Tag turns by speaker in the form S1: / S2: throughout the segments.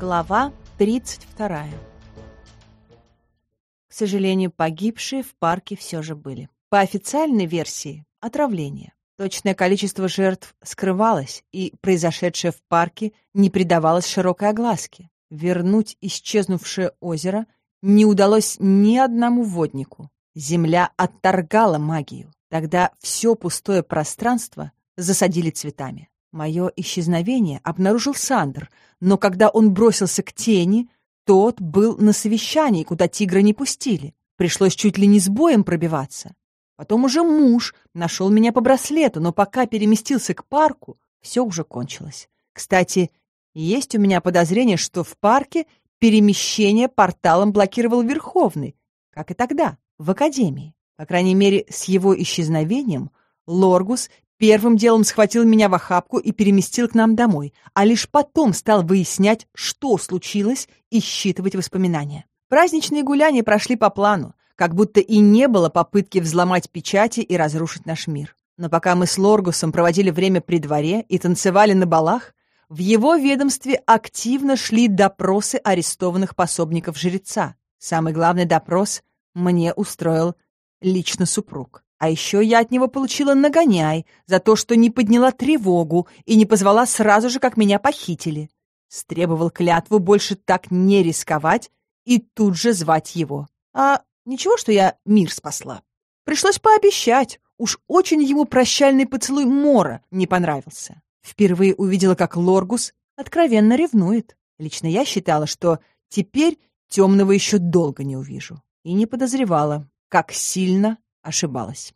S1: Глава 32. К сожалению, погибшие в парке все же были. По официальной версии — отравление. Точное количество жертв скрывалось, и произошедшее в парке не придавалось широкой огласке. Вернуть исчезнувшее озеро не удалось ни одному воднику. Земля отторгала магию. Тогда все пустое пространство засадили цветами. Мое исчезновение обнаружил Сандер, но когда он бросился к тени, тот был на совещании, куда тигра не пустили. Пришлось чуть ли не с боем пробиваться. Потом уже муж нашел меня по браслету, но пока переместился к парку, все уже кончилось. Кстати, есть у меня подозрение, что в парке перемещение порталом блокировал Верховный, как и тогда, в Академии. По крайней мере, с его исчезновением Лоргус Первым делом схватил меня в охапку и переместил к нам домой, а лишь потом стал выяснять, что случилось, и считывать воспоминания. Праздничные гуляния прошли по плану, как будто и не было попытки взломать печати и разрушить наш мир. Но пока мы с Лоргусом проводили время при дворе и танцевали на балах, в его ведомстве активно шли допросы арестованных пособников жреца. Самый главный допрос мне устроил лично супруг. А еще я от него получила нагоняй за то, что не подняла тревогу и не позвала сразу же, как меня похитили. Стребовал клятву больше так не рисковать и тут же звать его. А ничего, что я мир спасла. Пришлось пообещать. Уж очень ему прощальный поцелуй Мора не понравился. Впервые увидела, как Лоргус откровенно ревнует. Лично я считала, что теперь темного еще долго не увижу. И не подозревала, как сильно ошибалась.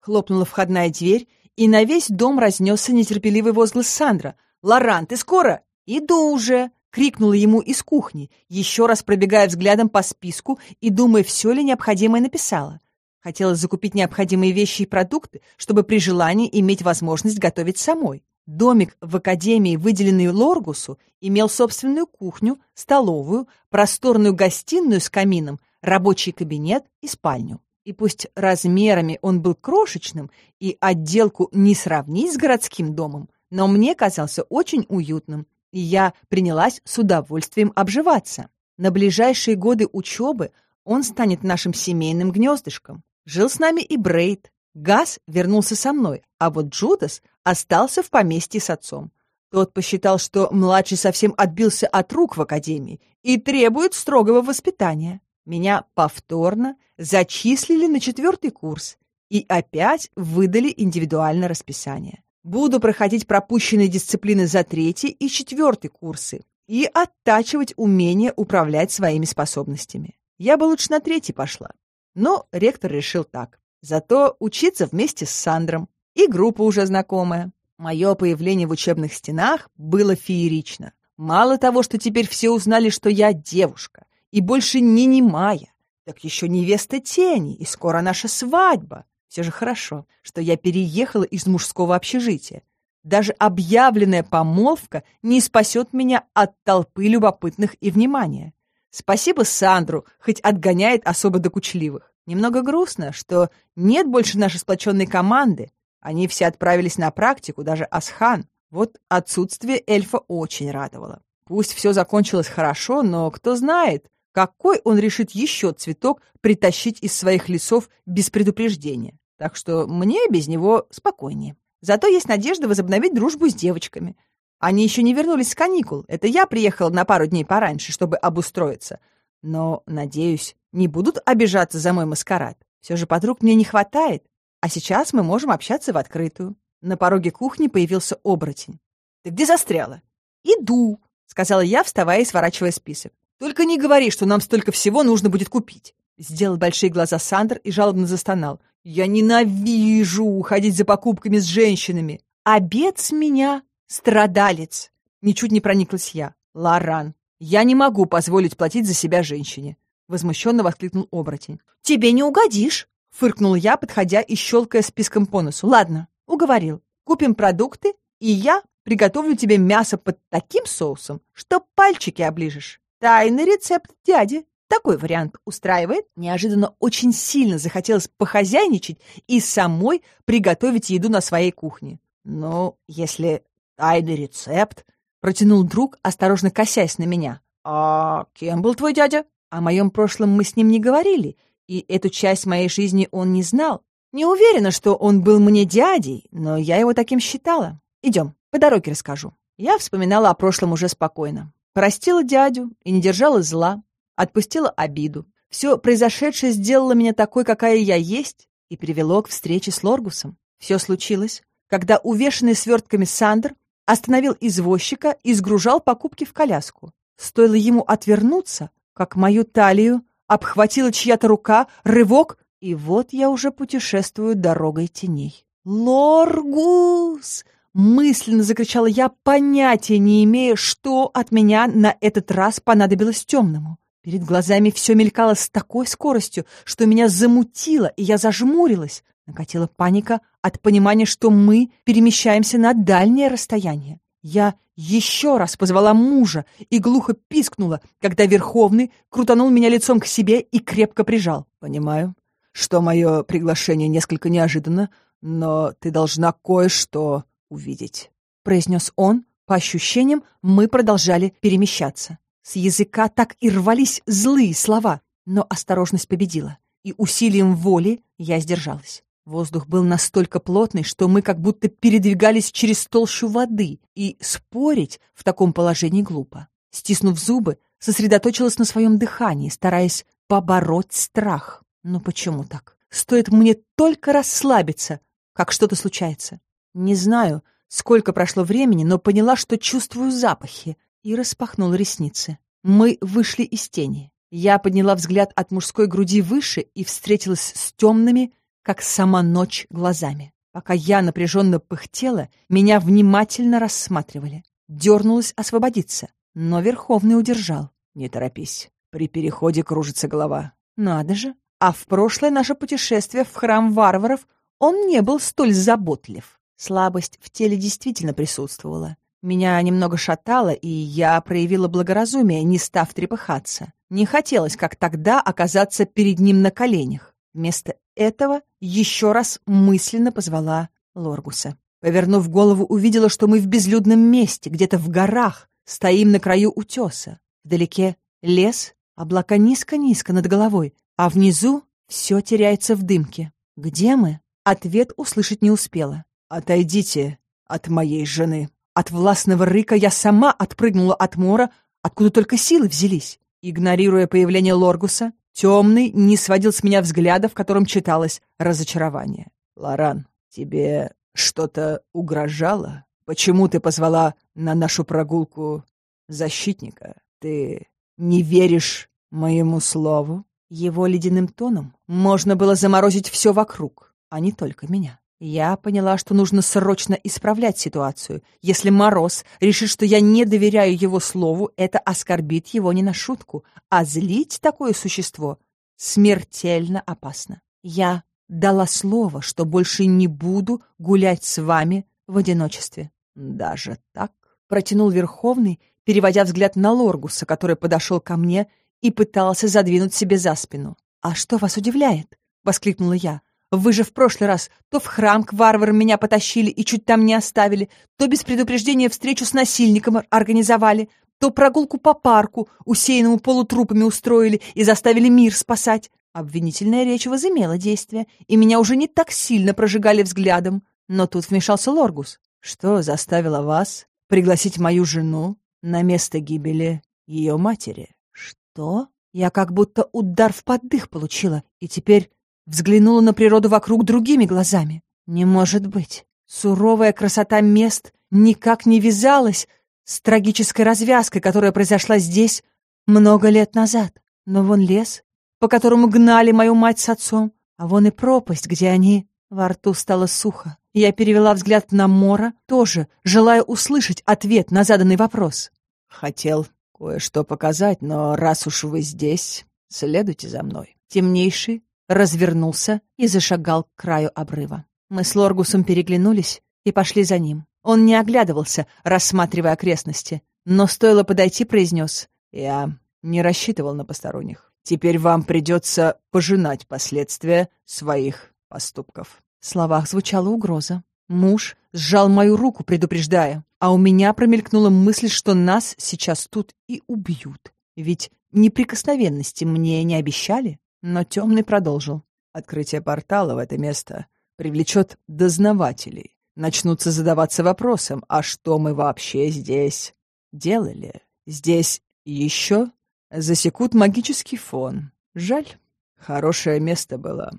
S1: Хлопнула входная дверь, и на весь дом разнесся нетерпеливый возглас Сандра. «Лоран, ты скоро?» «Иду уже!» — крикнула ему из кухни, еще раз пробегая взглядом по списку и думая, все ли необходимое написала. Хотелось закупить необходимые вещи и продукты, чтобы при желании иметь возможность готовить самой. Домик в академии, выделенный Лоргусу, имел собственную кухню, столовую, просторную гостиную с камином, рабочий кабинет и спальню. И пусть размерами он был крошечным и отделку не сравнить с городским домом, но мне казался очень уютным, и я принялась с удовольствием обживаться. На ближайшие годы учебы он станет нашим семейным гнездышком. Жил с нами и Брейд. Газ вернулся со мной, а вот Джудас остался в поместье с отцом. Тот посчитал, что младший совсем отбился от рук в академии и требует строгого воспитания. Меня повторно зачислили на четвертый курс и опять выдали индивидуальное расписание. Буду проходить пропущенные дисциплины за третий и четвертый курсы и оттачивать умение управлять своими способностями. Я бы лучше на третий пошла. Но ректор решил так. Зато учиться вместе с Сандром. И группа уже знакомая. Мое появление в учебных стенах было феерично. Мало того, что теперь все узнали, что я девушка, и больше не немая. Так еще невеста тени, и скоро наша свадьба. Все же хорошо, что я переехала из мужского общежития. Даже объявленная помолвка не спасет меня от толпы любопытных и внимания. Спасибо Сандру, хоть отгоняет особо докучливых. Немного грустно, что нет больше нашей сплоченной команды. Они все отправились на практику, даже Асхан. Вот отсутствие эльфа очень радовало. Пусть все закончилось хорошо, но кто знает, какой он решит еще цветок притащить из своих лесов без предупреждения. Так что мне без него спокойнее. Зато есть надежда возобновить дружбу с девочками. Они еще не вернулись с каникул. Это я приехала на пару дней пораньше, чтобы обустроиться. Но, надеюсь, не будут обижаться за мой маскарад. Все же подруг мне не хватает. А сейчас мы можем общаться в открытую. На пороге кухни появился оборотень. «Ты где застряла?» «Иду», — сказала я, вставая и сворачивая список. Только не говори, что нам столько всего нужно будет купить. Сделал большие глаза Сандер и жалобно застонал. Я ненавижу уходить за покупками с женщинами. Обед с меня страдалец. Ничуть не прониклась я. Ларан, я не могу позволить платить за себя женщине. Возмущенно воскликнул оборотень. Тебе не угодишь, фыркнул я, подходя и щелкая списком по носу. Ладно, уговорил. Купим продукты, и я приготовлю тебе мясо под таким соусом, что пальчики оближешь. Тайный рецепт дяди. Такой вариант устраивает. Неожиданно очень сильно захотелось похозяйничать и самой приготовить еду на своей кухне. Но если тайный рецепт, Протянул друг, осторожно косясь на меня. «А кем был твой дядя?» О моем прошлом мы с ним не говорили, и эту часть моей жизни он не знал. Не уверена, что он был мне дядей, но я его таким считала. Идем, по дороге расскажу. Я вспоминала о прошлом уже спокойно. Простила дядю и не держала зла, отпустила обиду. Все произошедшее сделало меня такой, какая я есть, и привело к встрече с Лоргусом. Все случилось, когда увешанный свертками Сандер остановил извозчика и сгружал покупки в коляску. Стоило ему отвернуться, как мою талию обхватила чья-то рука, рывок, и вот я уже путешествую дорогой теней. «Лоргус!» — мысленно закричала я, понятия не имея, что от меня на этот раз понадобилось темному. Перед глазами все мелькало с такой скоростью, что меня замутило, и я зажмурилась. Накатила паника от понимания, что мы перемещаемся на дальнее расстояние. Я еще раз позвала мужа и глухо пискнула, когда Верховный крутанул меня лицом к себе и крепко прижал. «Понимаю, что мое приглашение несколько неожиданно, но ты должна кое-что увидеть», — произнес он. По ощущениям, мы продолжали перемещаться. С языка так и рвались злые слова, но осторожность победила, и усилием воли я сдержалась. Воздух был настолько плотный, что мы как будто передвигались через толщу воды, и спорить в таком положении глупо. Стиснув зубы, сосредоточилась на своем дыхании, стараясь побороть страх. Но почему так? Стоит мне только расслабиться, как что-то случается. Не знаю, сколько прошло времени, но поняла, что чувствую запахи, и распахнула ресницы. Мы вышли из тени. Я подняла взгляд от мужской груди выше и встретилась с темными, как сама ночь глазами. Пока я напряженно пыхтела, меня внимательно рассматривали. Дернулась освободиться, но Верховный удержал. «Не торопись, при переходе кружится голова». «Надо же! А в прошлое наше путешествие в храм варваров он не был столь заботлив. Слабость в теле действительно присутствовала. Меня немного шатало, и я проявила благоразумие, не став трепыхаться. Не хотелось, как тогда, оказаться перед ним на коленях. Вместо этого еще раз мысленно позвала Лоргуса. Повернув голову, увидела, что мы в безлюдном месте, где-то в горах, стоим на краю утеса. Вдалеке лес, облака низко-низко над головой, а внизу все теряется в дымке. Где мы? Ответ услышать не успела. «Отойдите от моей жены». От властного рыка я сама отпрыгнула от мора, откуда только силы взялись. Игнорируя появление Лоргуса, Темный не сводил с меня взгляда, в котором читалось разочарование. «Лоран, тебе что-то угрожало? Почему ты позвала на нашу прогулку защитника? Ты не веришь моему слову?» Его ледяным тоном можно было заморозить все вокруг, а не только меня. Я поняла, что нужно срочно исправлять ситуацию. Если Мороз решит, что я не доверяю его слову, это оскорбит его не на шутку, а злить такое существо смертельно опасно. Я дала слово, что больше не буду гулять с вами в одиночестве. Даже так? Протянул Верховный, переводя взгляд на Лоргуса, который подошел ко мне и пытался задвинуть себе за спину. «А что вас удивляет?» — воскликнула я. Вы же в прошлый раз то в храм к варварам меня потащили и чуть там не оставили, то без предупреждения встречу с насильником организовали, то прогулку по парку, усеянному полутрупами устроили и заставили мир спасать. Обвинительная речь возымела действие, и меня уже не так сильно прожигали взглядом. Но тут вмешался Лоргус. Что заставило вас пригласить мою жену на место гибели ее матери? Что? Я как будто удар в поддых получила, и теперь Взглянула на природу вокруг другими глазами. Не может быть. Суровая красота мест никак не вязалась с трагической развязкой, которая произошла здесь много лет назад. Но вон лес, по которому гнали мою мать с отцом, а вон и пропасть, где они... Во рту стало сухо. Я перевела взгляд на Мора, тоже, желая услышать ответ на заданный вопрос. «Хотел кое-что показать, но раз уж вы здесь, следуйте за мной». Темнейший развернулся и зашагал к краю обрыва. Мы с Лоргусом переглянулись и пошли за ним. Он не оглядывался, рассматривая окрестности, но стоило подойти, произнес. «Я не рассчитывал на посторонних. Теперь вам придется пожинать последствия своих поступков». В словах звучала угроза. Муж сжал мою руку, предупреждая. а у меня промелькнула мысль, что нас сейчас тут и убьют. Ведь неприкосновенности мне не обещали. Но темный продолжил. Открытие портала в это место привлечет дознавателей. Начнутся задаваться вопросом, а что мы вообще здесь делали? Здесь еще засекут магический фон. Жаль, хорошее место было.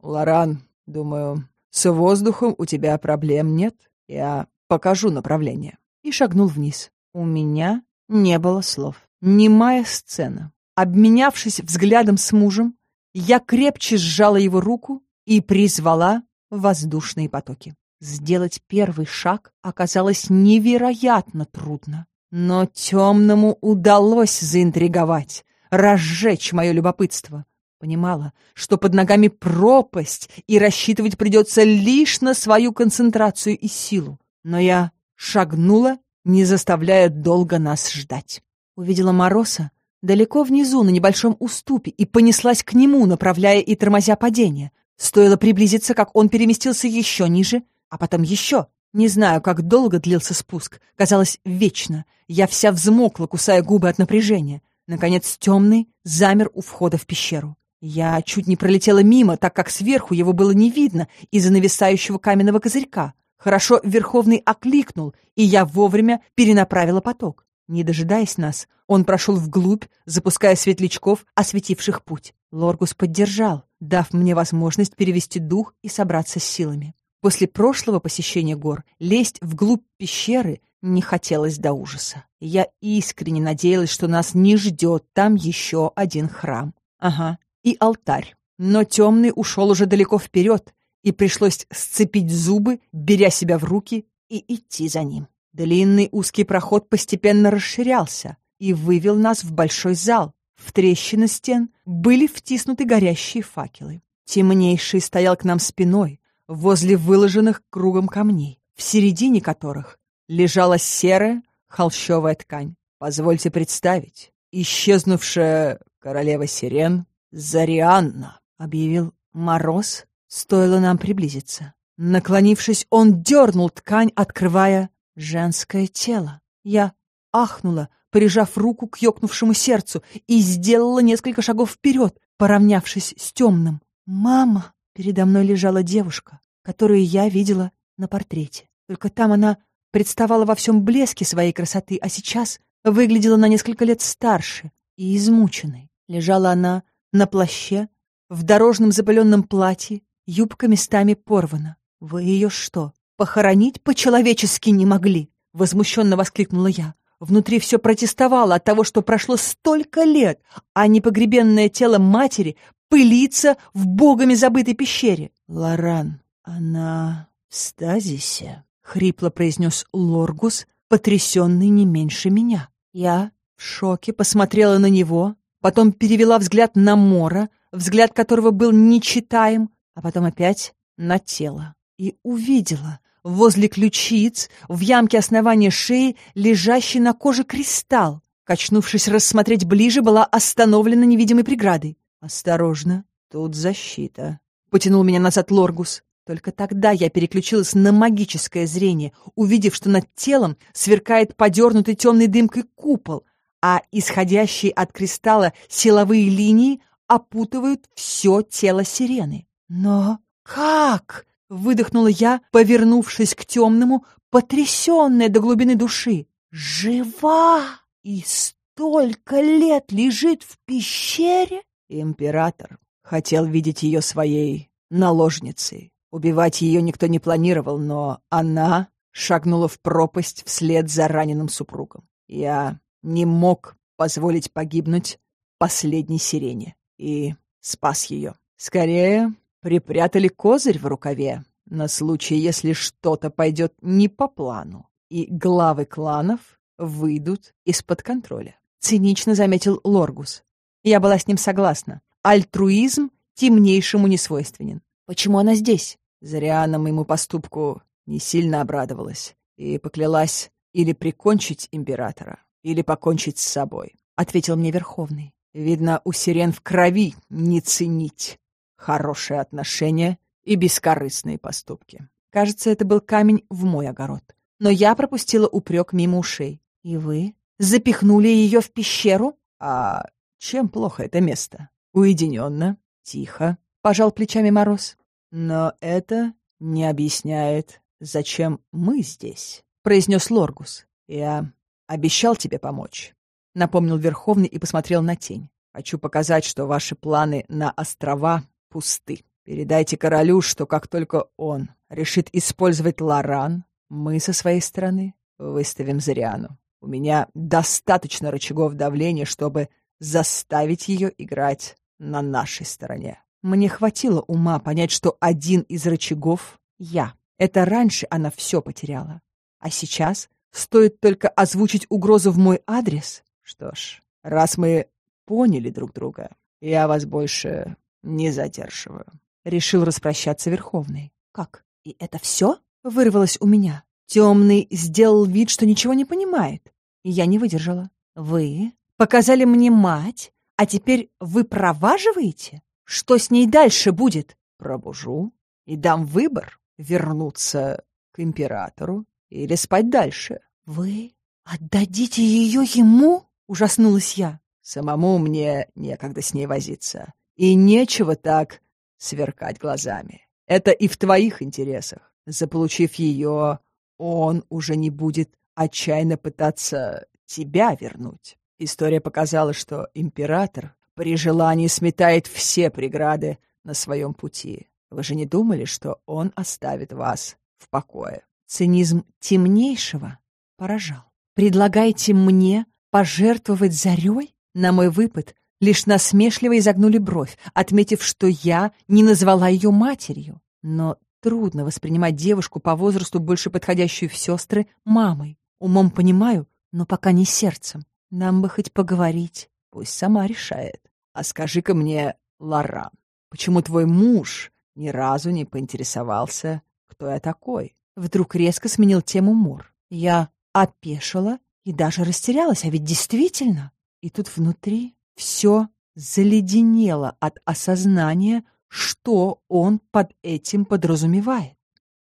S1: Лоран, думаю, с воздухом у тебя проблем нет. Я покажу направление. И шагнул вниз. У меня не было слов. Немая сцена. Обменявшись взглядом с мужем, я крепче сжала его руку и призвала воздушные потоки. Сделать первый шаг оказалось невероятно трудно. Но темному удалось заинтриговать, разжечь мое любопытство. Понимала, что под ногами пропасть, и рассчитывать придется лишь на свою концентрацию и силу. Но я шагнула, не заставляя долго нас ждать. Увидела Мороса далеко внизу, на небольшом уступе, и понеслась к нему, направляя и тормозя падение. Стоило приблизиться, как он переместился еще ниже, а потом еще. Не знаю, как долго длился спуск. Казалось, вечно. Я вся взмокла, кусая губы от напряжения. Наконец, темный замер у входа в пещеру. Я чуть не пролетела мимо, так как сверху его было не видно из-за нависающего каменного козырька. Хорошо Верховный окликнул, и я вовремя перенаправила поток. Не дожидаясь нас, он прошел вглубь, запуская светлячков, осветивших путь. Лоргус поддержал, дав мне возможность перевести дух и собраться с силами. После прошлого посещения гор лезть вглубь пещеры не хотелось до ужаса. Я искренне надеялась, что нас не ждет там еще один храм. Ага, и алтарь. Но темный ушел уже далеко вперед, и пришлось сцепить зубы, беря себя в руки и идти за ним. Длинный узкий проход постепенно расширялся и вывел нас в большой зал. В трещины стен были втиснуты горящие факелы. Темнейший стоял к нам спиной, возле выложенных кругом камней, в середине которых лежала серая холщовая ткань. Позвольте представить, исчезнувшая королева сирен Зарианна, объявил Мороз, стоило нам приблизиться. Наклонившись, он дернул ткань, открывая женское тело. Я ахнула, прижав руку к ёкнувшему сердцу, и сделала несколько шагов вперед, поравнявшись с темным. «Мама!» Передо мной лежала девушка, которую я видела на портрете. Только там она представала во всем блеске своей красоты, а сейчас выглядела на несколько лет старше и измученной. Лежала она на плаще, в дорожном запыленном платье, юбка местами порвана. Вы ее что, похоронить по-человечески не могли? Возмущенно воскликнула я. Внутри все протестовало от того, что прошло столько лет, а непогребенное тело матери пылится в богами забытой пещере. Лоран, она в стазисе, — хрипло произнес Лоргус, потрясенный не меньше меня. Я в шоке посмотрела на него, потом перевела взгляд на Мора, взгляд которого был нечитаем, а потом опять на тело. И увидела возле ключиц, в ямке основания шеи, лежащий на коже кристалл. Качнувшись рассмотреть ближе, была остановлена невидимой преградой. «Осторожно, тут защита», — потянул меня назад Лоргус. Только тогда я переключилась на магическое зрение, увидев, что над телом сверкает подернутый темной дымкой купол, а исходящие от кристалла силовые линии опутывают все тело сирены. Но как? Выдохнула я, повернувшись к темному, потрясенная до глубины души. Жива! И столько лет лежит в пещере? Император хотел видеть ее своей наложницей. Убивать ее никто не планировал, но она шагнула в пропасть вслед за раненым супругом. Я не мог позволить погибнуть последней сирене и спас ее. Скорее, припрятали козырь в рукаве на случай, если что-то пойдет не по плану, и главы кланов выйдут из-под контроля. Цинично заметил Лоргус. Я была с ним согласна. Альтруизм темнейшему не свойственен. Почему она здесь? Зариана моему поступку не сильно обрадовалась и поклялась или прикончить императора, или покончить с собой, — ответил мне Верховный. Видно, у сирен в крови не ценить хорошие отношения и бескорыстные поступки. Кажется, это был камень в мой огород. но я пропустила упрек мимо ушей. И вы запихнули ее в пещеру?
S2: А чем плохо это место? Уединенно, тихо, пожал плечами Мороз. Но это не объясняет, зачем мы здесь, произнес Лоргус. Я обещал тебе помочь, напомнил Верховный и посмотрел на тень. Хочу показать, что ваши планы на острова пусты. Передайте королю, что как только он решит использовать Лоран, мы со своей стороны выставим Зриану. У меня достаточно рычагов давления, чтобы заставить ее играть на нашей стороне. Мне хватило ума понять, что один из рычагов — я. Это раньше она все потеряла. А сейчас стоит только озвучить угрозу в мой адрес. Что ж, раз мы поняли друг друга, я вас больше не задерживаю. Решил распрощаться Верховный.
S1: Как? И это все? Вырвалось у меня. Темный сделал вид, что ничего не понимает. И я не выдержала. Вы показали мне мать, а теперь вы проваживаете? Что с ней дальше будет?
S2: Пробужу и дам выбор вернуться к императору или спать дальше.
S1: Вы отдадите ее ему? Ужаснулась я.
S2: Самому мне некогда с ней возиться. И нечего так сверкать глазами. Это и в твоих интересах. Заполучив ее, он уже не будет отчаянно пытаться тебя вернуть. История показала, что император при желании сметает все преграды на своем пути. Вы же не думали, что он оставит вас в покое?
S1: Цинизм темнейшего поражал. Предлагаете мне пожертвовать зарей? На мой выпад лишь насмешливо изогнули бровь, отметив, что я не назвала ее матерью. Но трудно воспринимать девушку по возрасту, больше подходящую в сестры, мамой. Умом понимаю, но пока не сердцем. Нам бы хоть поговорить.
S2: Пусть сама решает. А скажи-ка мне, Лоран, почему твой муж ни разу не поинтересовался, кто я такой?
S1: Вдруг резко сменил тему Мор. Я опешила и даже растерялась, а ведь действительно. И тут внутри все заледенело от осознания, что он под этим подразумевает.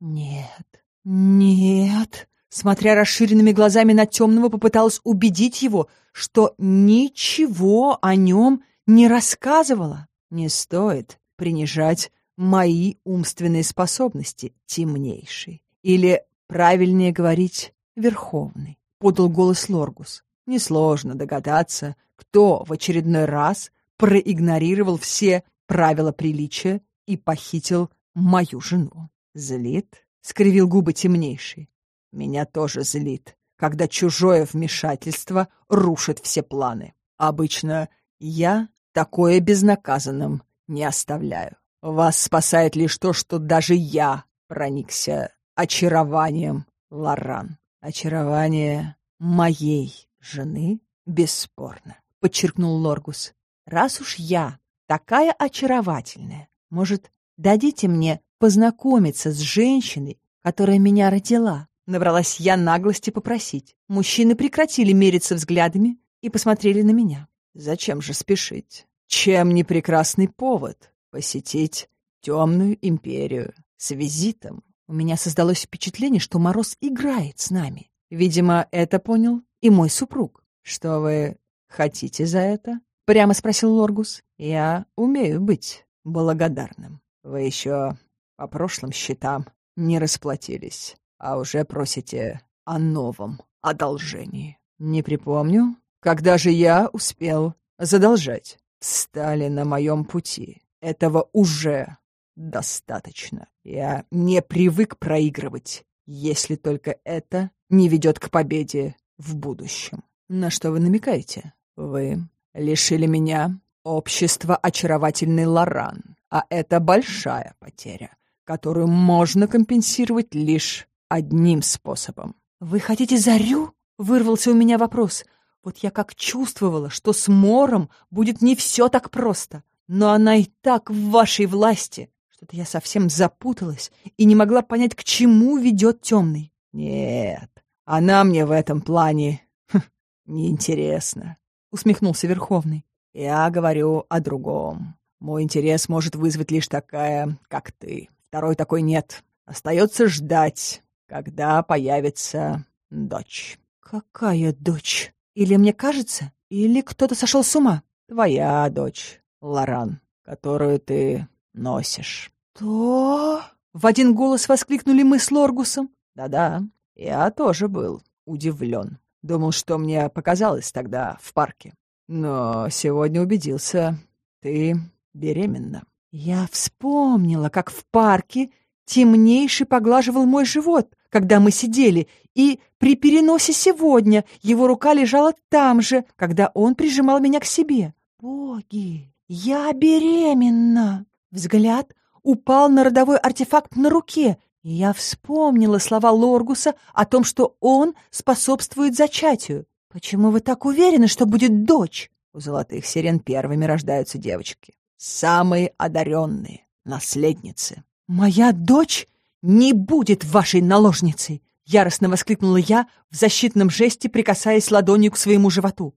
S1: Нет, нет. Смотря расширенными глазами на темного, попыталась убедить его, что ничего о нем не рассказывала. Не стоит принижать мои умственные способности, темнейший. Или, правильнее говорить, верховный, — подал голос Лоргус. Несложно догадаться, кто в очередной раз проигнорировал все правила приличия и похитил мою жену. Злит? — скривил губы темнейший. Меня тоже злит, когда чужое вмешательство рушит все планы. Обычно я такое безнаказанным не оставляю. Вас спасает лишь то, что даже я проникся очарованием Лоран. Очарование моей жены бесспорно подчеркнул Лоргус. «Раз уж я такая очаровательная, может, дадите мне познакомиться с женщиной, которая меня родила?» Набралась я наглости попросить. Мужчины прекратили мериться взглядами и посмотрели на меня. «Зачем же спешить? Чем не прекрасный повод посетить темную империю с визитом?» У меня создалось впечатление, что Мороз играет с нами. Видимо, это понял и мой супруг. «Что вы «Хотите за это?» — прямо спросил Лоргус. «Я умею быть благодарным. Вы еще по прошлым счетам не расплатились, а уже просите о новом одолжении. Не припомню, когда же я успел задолжать. Стали на моем пути. Этого уже достаточно. Я не привык проигрывать, если только это не ведет к победе в будущем. На что вы намекаете? Вы лишили меня общества очаровательный Лоран, а это большая потеря, которую можно компенсировать лишь одним способом. «Вы хотите Зарю?» — вырвался у меня вопрос. Вот я как чувствовала, что с Мором будет не все так просто, но она и так в вашей власти. Что-то я совсем запуталась и не могла понять, к чему ведет темный. Нет, она мне в этом плане хм, неинтересна. — усмехнулся Верховный. «Я говорю о другом. Мой интерес может вызвать лишь такая, как ты. Второй такой нет. Остается ждать,
S2: когда появится дочь.
S1: Какая дочь? Или мне кажется, или кто-то сошел с ума?
S2: Твоя дочь, Лоран, которую ты носишь.
S1: То... В один голос воскликнули мы с Лоргусом.
S2: Да-да, я тоже был удивлен. Думал, что мне показалось тогда в парке. Но сегодня убедился, ты беременна.
S1: Я вспомнила, как в парке темнейший поглаживал мой живот, когда мы сидели, и при переносе сегодня его рука лежала там же, когда он прижимал меня к себе. Боги, я беременна! Взгляд упал на родовой артефакт на руке, и я вспомнила слова Лоргуса о том, что он способствует зачатию. Почему вы так уверены, что будет дочь?
S2: У золотых сирен первыми рождаются девочки. Самые одаренные, наследницы.
S1: Моя дочь не будет вашей наложницей! Яростно воскликнула я в защитном жесте, прикасаясь ладонью к своему животу.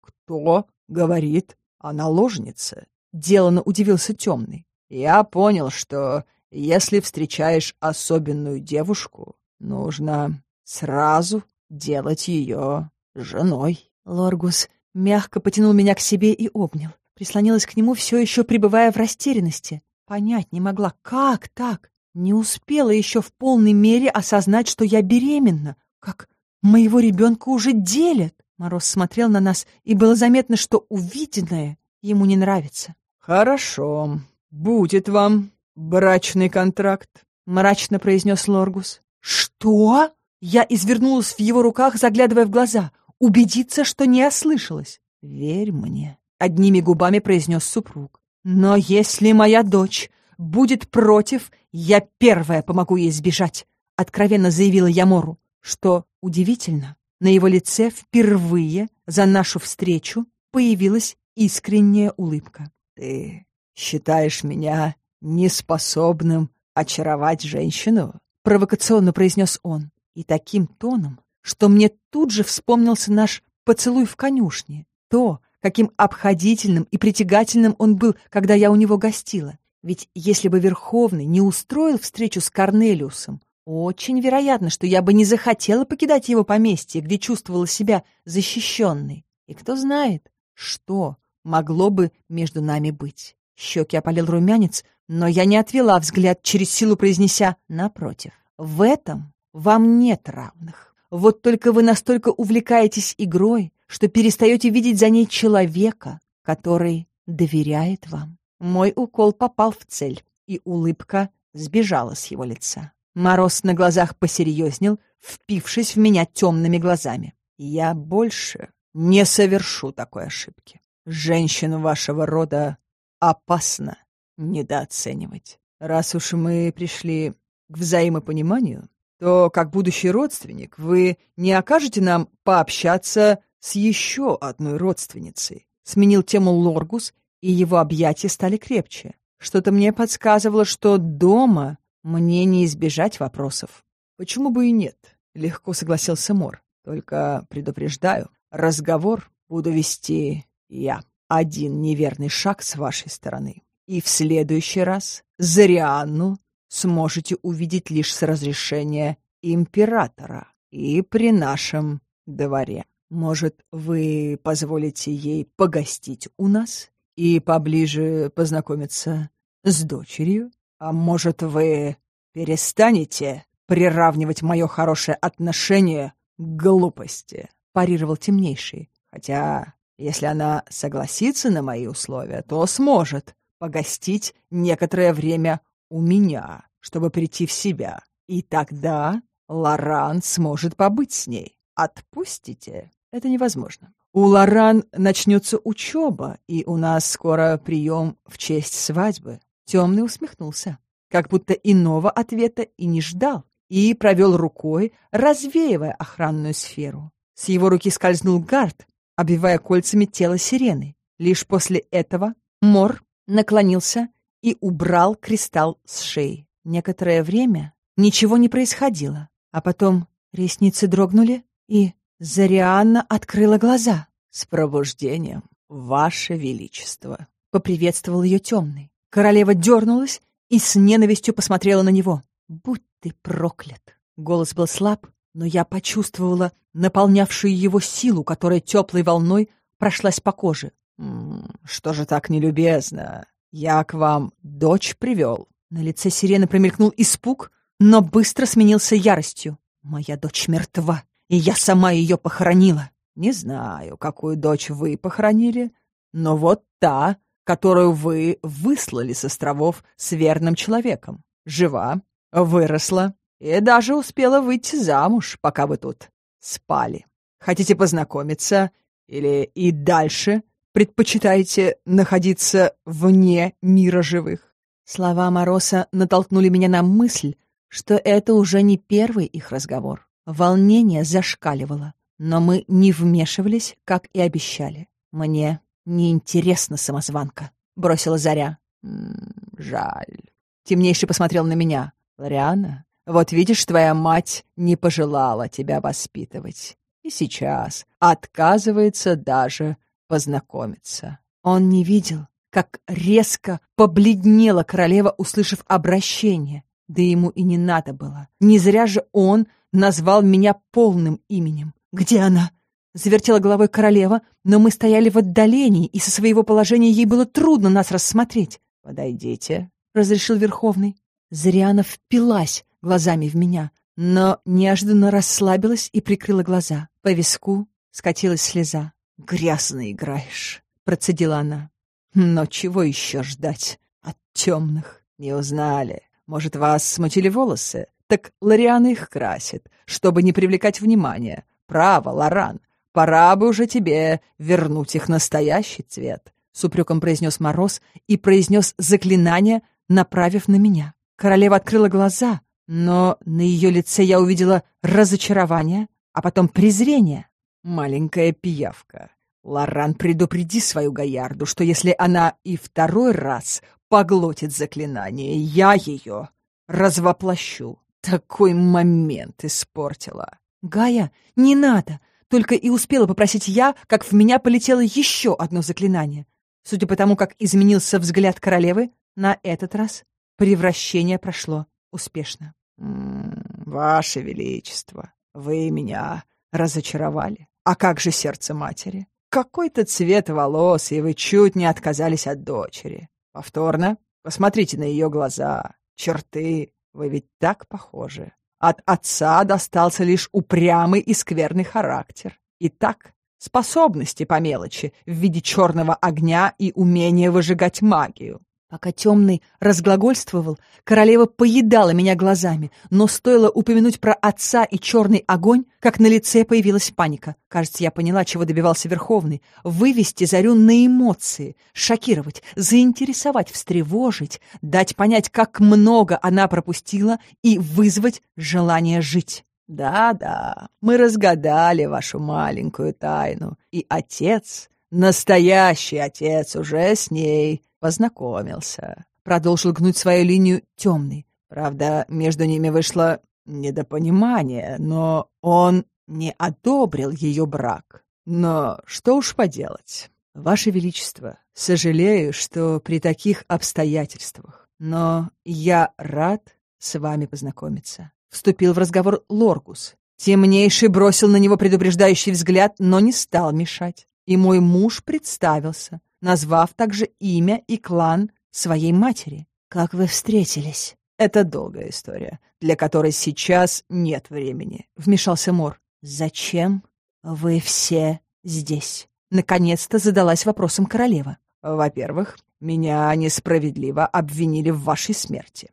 S2: «Кто говорит о наложнице?» — делано удивился темный. «Я понял, что если встречаешь особенную девушку, нужно сразу делать ее женой».
S1: Лоргус мягко потянул меня к себе и обнял. Прислонилась к нему, все еще пребывая в растерянности. Понять не могла, как так? Не успела еще в полной мере осознать, что я беременна. Как моего ребенка уже делят. Мороз смотрел на нас, и было заметно, что увиденное ему не нравится.
S2: «Хорошо, будет вам брачный контракт», — мрачно произнес Лоргус.
S1: «Что?» Я извернулась в его руках, заглядывая в глаза, убедиться, что не ослышалась. «Верь мне», — одними губами произнес супруг. «Но если моя дочь будет против, я первая помогу ей сбежать», — откровенно заявила Ямору, что удивительно. На его лице впервые за нашу встречу появилась искренняя улыбка.
S2: «Ты считаешь меня неспособным очаровать женщину?»
S1: — провокационно произнес он. И таким тоном, что мне тут же вспомнился наш поцелуй в конюшне. То, каким обходительным и притягательным он был, когда я у него гостила. Ведь если бы Верховный не устроил встречу с Корнелиусом, очень вероятно, что я бы не захотела покидать его поместье, где чувствовала себя защищенной. И кто знает, что могло бы между нами быть. Щеки опалил румянец, но я не отвела взгляд, через силу произнеся «напротив». В этом вам нет равных. Вот только вы настолько увлекаетесь игрой, что перестаете видеть за ней человека, который доверяет вам. Мой укол попал в цель, и улыбка сбежала с его лица. Мороз на глазах посерьезнел, впившись в меня темными глазами.
S2: «Я больше не совершу такой ошибки. Женщину вашего рода опасно недооценивать. Раз уж мы пришли к взаимопониманию, то, как будущий родственник, вы не окажете нам пообщаться с еще одной родственницей. Сменил тему Лоргус, и его объятия стали крепче. Что-то мне подсказывало, что дома мне не избежать вопросов. Почему бы и нет? Легко согласился Мор. Только предупреждаю, разговор буду вести я. Один неверный шаг с вашей стороны. И в следующий раз Зарианну сможете увидеть лишь с разрешения императора и при нашем дворе. Может, вы позволите ей погостить у нас и поближе познакомиться с дочерью? А может, вы перестанете приравнивать мое хорошее отношение к глупости?» — парировал темнейший. «Хотя, если она согласится на мои условия, то сможет погостить некоторое время у меня, чтобы прийти в себя. И тогда Лоран сможет побыть с ней. Отпустите? Это невозможно. У Лоран начнется учеба, и у нас скоро прием в честь свадьбы. Темный усмехнулся, как будто иного ответа и не ждал, и провел рукой, развеивая охранную сферу. С его руки скользнул гард, обвивая кольцами тело сирены. Лишь после этого Мор наклонился и убрал кристалл с шеи. Некоторое время ничего не происходило, а потом ресницы дрогнули, и Зарианна открыла глаза. «С пробуждением, Ваше Величество!» — поприветствовал ее темный. Королева дернулась и с ненавистью посмотрела на него. «Будь ты проклят!»
S1: Голос был слаб, но я почувствовала наполнявшую его силу, которая теплой волной прошлась по коже.
S2: «Что же так нелюбезно? Я к вам дочь привел».
S1: На лице сирены промелькнул испуг, но быстро сменился яростью. «Моя дочь мертва, и я сама ее похоронила».
S2: «Не знаю, какую дочь вы похоронили, но вот та, которую вы выслали с островов с верным человеком, жива, выросла и даже успела выйти замуж, пока вы тут спали. Хотите познакомиться или и дальше предпочитаете находиться вне мира живых?»
S1: Слова Мороса натолкнули меня на мысль, что это уже не первый их разговор. Волнение зашкаливало, но мы не вмешивались, как и обещали. Мне неинтересна самозванка, бросила Заря.
S2: Жаль. Темнейший посмотрел на меня. Лариана, вот видишь, твоя мать не пожелала тебя воспитывать. И сейчас отказывается даже познакомиться.
S1: Он не видел, как резко побледнела королева, услышав обращение. Да ему и не надо было. Не зря же он назвал меня полным именем. «Где она?» Завертела головой королева, но мы стояли в отдалении, и со своего положения ей было трудно нас рассмотреть.
S2: «Подойдите», —
S1: разрешил Верховный. Зриана впилась глазами в меня, но неожиданно расслабилась и прикрыла глаза. По виску скатилась слеза.
S2: «Грязно играешь», — процедила она. «Но чего еще ждать от темных? Не узнали. Может, вас смутили волосы? Так Лориана их красит, чтобы не привлекать внимания. Право, Лоран, пора бы уже тебе вернуть их настоящий цвет», — с упреком произнес Мороз и произнес заклинание, направив на меня. Королева открыла глаза, но на ее лице я увидела разочарование, а потом презрение. «Маленькая пиявка, Лоран, предупреди свою Гаярду, что если она и второй раз поглотит заклинание, я ее развоплощу. Такой момент испортила».
S1: «Гая, не надо!» Только и успела попросить я, как в меня полетело еще одно заклинание. Судя по тому, как изменился взгляд королевы, на этот раз превращение прошло успешно.
S2: «Ваше Величество, вы меня разочаровали. А как же сердце матери? Какой-то цвет волос, и вы чуть не отказались от дочери. Повторно? Посмотрите на ее глаза, черты. Вы ведь так похожи. От отца достался лишь упрямый и скверный характер. Итак, способности по мелочи в виде черного огня и умение выжигать магию.
S1: Пока темный разглагольствовал, королева поедала меня глазами, но стоило упомянуть про отца и черный огонь, как на лице появилась паника. Кажется, я поняла, чего добивался Верховный. Вывести Зарю на эмоции, шокировать, заинтересовать, встревожить, дать понять, как много она пропустила и вызвать желание жить.
S2: «Да-да, мы разгадали вашу маленькую тайну, и отец, настоящий отец, уже с ней познакомился. Продолжил гнуть свою линию темный. Правда, между ними вышло недопонимание, но он не одобрил ее брак. Но что уж поделать. Ваше Величество, сожалею, что при таких обстоятельствах, но я рад с вами познакомиться. Вступил в разговор Лоргус. Темнейший бросил на него предупреждающий взгляд, но не стал мешать. И мой муж представился назвав также имя и клан своей матери.
S1: «Как вы встретились?»
S2: «Это долгая история, для которой сейчас нет времени», — вмешался Мор.
S1: «Зачем вы все здесь?» Наконец-то задалась вопросом королева.
S2: «Во-первых, меня несправедливо обвинили в вашей смерти.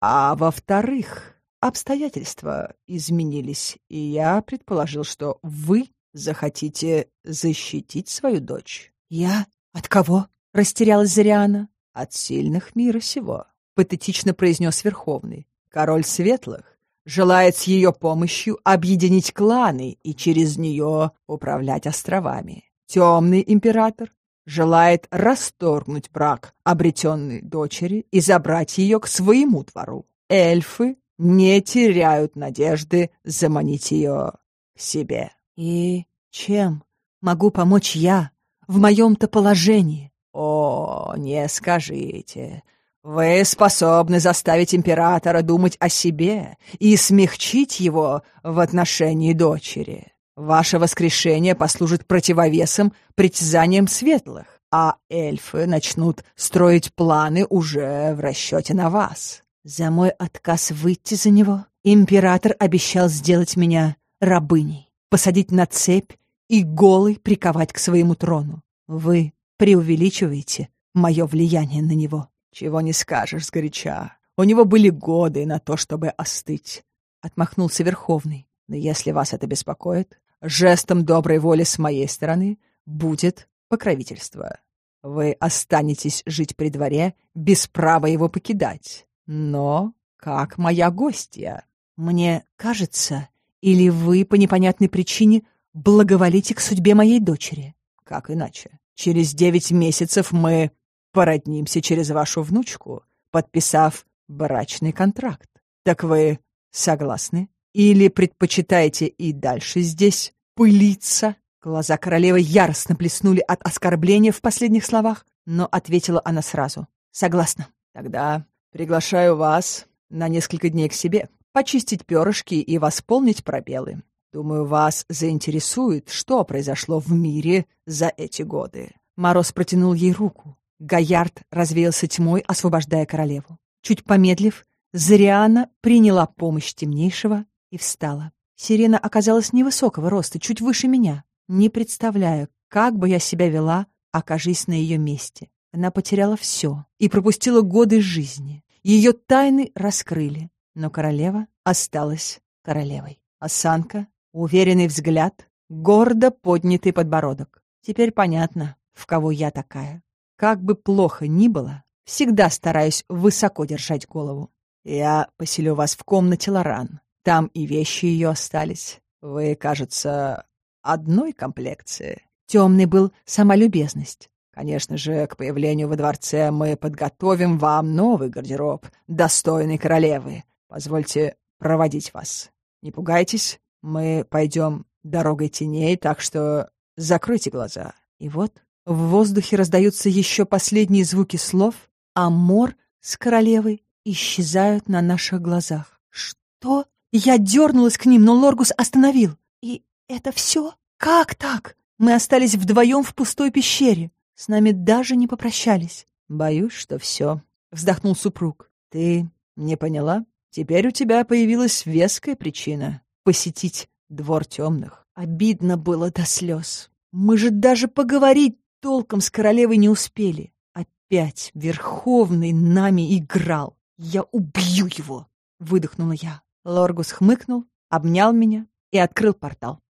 S2: А во-вторых, обстоятельства изменились, и я предположил, что вы захотите защитить свою дочь».
S1: «Я «От кого?» — растерялась Зариана.
S2: «От сильных мира сего», — патетично произнес Верховный. «Король Светлых желает с ее помощью объединить кланы и через нее управлять островами. Темный император желает расторгнуть брак обретенной дочери и забрать ее к своему двору. Эльфы не теряют надежды заманить ее к себе».
S1: «И чем могу помочь я?» В моем-то положении.
S2: О, не скажите. Вы способны заставить императора думать о себе и смягчить его в отношении дочери. Ваше воскрешение послужит противовесом притязаниям светлых, а эльфы начнут строить планы уже в расчете на вас.
S1: За мой отказ выйти за него император обещал сделать меня рабыней, посадить на цепь и голый приковать к своему трону. Вы преувеличиваете мое влияние на него.
S2: «Чего не скажешь сгоряча. У него были годы на то, чтобы остыть», — отмахнулся Верховный. «Но если вас это беспокоит, жестом доброй воли с моей стороны будет покровительство. Вы останетесь жить при дворе без права его покидать, но как моя гостья».
S1: «Мне кажется, или вы по непонятной причине благоволите к судьбе моей дочери?»
S2: «Как иначе? Через девять месяцев мы породнимся через вашу внучку, подписав брачный контракт. Так вы согласны? Или предпочитаете и дальше здесь пылиться?» Глаза королевы яростно плеснули от оскорбления в последних словах, но ответила она сразу. «Согласна. Тогда приглашаю вас на несколько дней к себе, почистить перышки и восполнить пробелы. Думаю, вас заинтересует, что произошло в мире за эти годы». Мороз протянул ей руку. Гаярд развеялся тьмой, освобождая королеву. Чуть помедлив, Зариана приняла помощь темнейшего и встала. Сирена оказалась невысокого роста, чуть выше меня. Не представляю, как бы я себя вела, окажись на ее месте. Она потеряла все и пропустила годы жизни. Ее тайны раскрыли, но королева осталась королевой. Осанка, уверенный взгляд, гордо поднятый подбородок. Теперь понятно, в кого я такая. Как бы плохо ни было, всегда стараюсь высоко держать голову. Я поселю вас в комнате Лоран. Там и вещи ее остались. Вы, кажется, одной комплекции. Темный был сама любезность. Конечно же, к появлению во дворце мы подготовим вам новый гардероб, достойный королевы. Позвольте проводить вас. Не пугайтесь, мы пойдем дорогой теней, так что закройте глаза. И вот в воздухе раздаются еще последние звуки слов, а Мор с королевой исчезают на наших глазах. Что? Я дернулась к ним, но Лоргус остановил. И это все? Как так? Мы остались вдвоем в пустой пещере. С нами даже не попрощались. Боюсь, что все. Вздохнул супруг. Ты не поняла? Теперь у тебя появилась веская причина посетить двор темных. Обидно было до слез. Мы же даже поговорить толком с королевой не успели. Опять Верховный нами играл. Я убью его!» — выдохнула я. Лоргус хмыкнул, обнял меня и открыл портал.